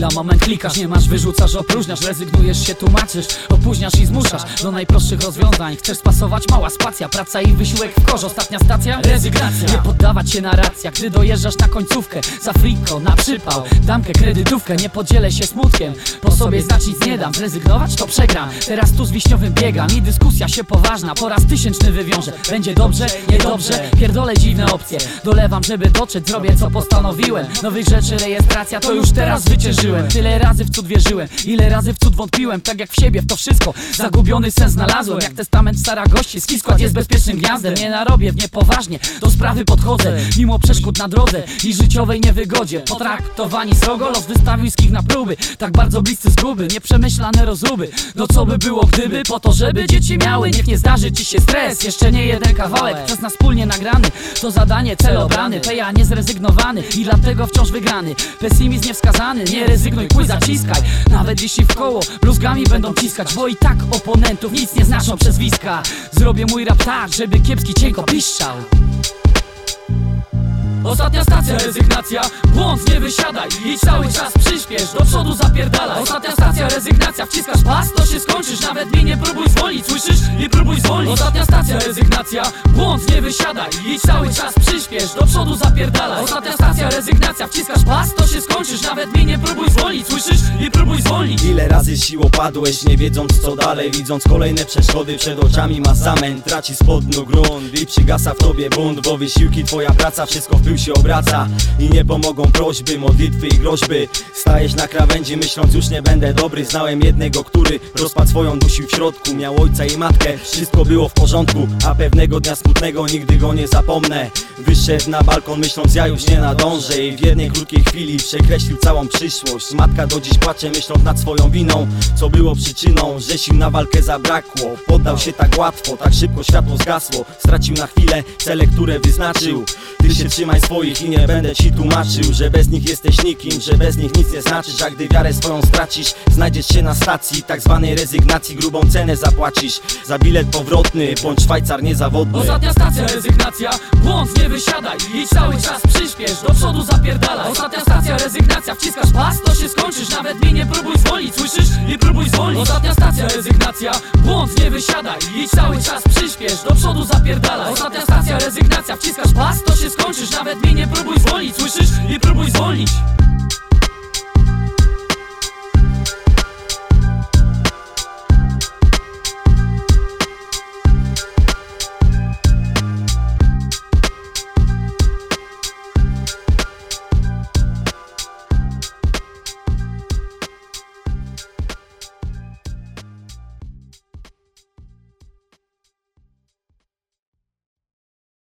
chwila, moment klikasz. Nie masz, wyrzucasz, opróżniasz, rezygnujesz się, tłumaczysz Opóźniasz i zmuszasz do najprostszych rozwiązań. Chcesz spasować, mała spacja, praca i wysiłek w korze Ostatnia stacja? Rezygnacja. Nie poddawać się na racjach, gdy dojeżdżasz na końcówkę. Za friko, na przypał, damkę, kredytówkę Nie podzielę się smutkiem, po sobie znać nic nie dam Zrezygnować to przegram, teraz tu z wiśniowym biegam I dyskusja się poważna, po raz tysięczny wywiążę. Będzie dobrze, niedobrze, pierdolę dziwne opcje. Dolewam, żeby dotrzeć, zrobię co postanowiłem. Nowych rzeczy rejestracja, to już teraz wyciężyłem Tyle razy w cud wierzyłem, ile razy w cud wątpiłem. Tak jak w siebie, w to wszystko, zagubiony sens znalazłem. Jak testament stara gości, ski skład jest bezpiecznym gniazdem Nie narobię w niepoważnie, do sprawy podchodzę. Mimo przeszkód na drodze i życiowej niewygodzie. Potraktowani srogo, los wystawił skich na próby. Tak bardzo bliscy zguby, nieprzemyślane rozruby. No co by było gdyby, po to żeby dzieci miały Niech nie zdarzy ci się stres, jeszcze nie jeden kawałek Przez nas wspólnie nagrany, to zadanie cel obrany Peja niezrezygnowany i dlatego wciąż wygrany. Pesymizm niewskazany, nie rezygnuj, pój zaciskaj. Nawet jeśli w koło bluzgami będą ciskać Bo i tak oponentów nic nie znaczą przezwiska Zrobię mój rap tak, żeby kiepski cienko piszczał Ostatnia stacja, rezygnacja. Błąd, nie wysiadaj i cały czas przyspiesz Do przodu zapierdalaj. Ostatnia stacja, rezygnacja. Wciskasz pas, to się skończysz. Nawet mnie nie próbuj zwolnić, słyszysz? Nie próbuj zwolnić. Ostatnia stacja, rezygnacja. Błąd, nie wysiadaj i cały czas Do przodu zapierdalaj Ostatnia stacja, rezygnacja Wciskasz pas, to się skończysz Nawet mnie nie próbuj zwolnić, słyszysz? Nie próbuj zwolnić Ile razy sił opadłeś, nie wiedząc co dalej Widząc kolejne przeszkody przed oczami ma zamęt Traci spodnu grunt i przygasa w tobie bunt Bo wysiłki, twoja praca, wszystko w pył się obraca I nie pomogą prośby, modlitwy i groźby. Stajesz na krawędzi myśląc już nie będę dobry Znałem jednego, który rozpad swoją dusił w środku Miał ojca i matkę, wszystko było w porządku A pewnego dnia smutnego nigdy go nie zapomnę. Wyszedł na balkon myśląc ja już nie nadążę I w jednej krótkiej chwili przekreślił całą przyszłość. Matka do dziś płacze myśląc nad swoją winą. Co było przyczyną, że sił na walkę zabrakło. Poddał się tak łatwo, tak szybko światło zgasło. Stracił na chwilę cele, które wyznaczył Ty się trzymaj swoich i nie będę ci tłumaczył Że bez nich jesteś nikim, że bez nich nic nie znaczysz. A gdy wiarę swoją stracisz, znajdziesz się na stacji Tak zwanej rezygnacji, grubą cenę zapłacisz Za bilet powrotny, bądź Szwajcar niezawodny. Ostatnia stacja, rezygnacja. Błąd, nie wysiadaj i cały czas przyspiesz. Do przodu zapierdalaj. Ostatnia stacja, rezygnacja. Wciskasz pas, to się skończysz. Nawet mnie nie próbuj zwolnić, słyszysz? Nie próbuj zwolnić. Ostatnia stacja, rezygnacja. Błąd, nie wysiadaj i cały czas przyspiesz. Do przodu zapierdalaj. Ostatnia stacja, rezygnacja. Wciskasz pas, to się skończysz Nawet mnie nie próbuj zwolnić, słyszysz? Nie próbuj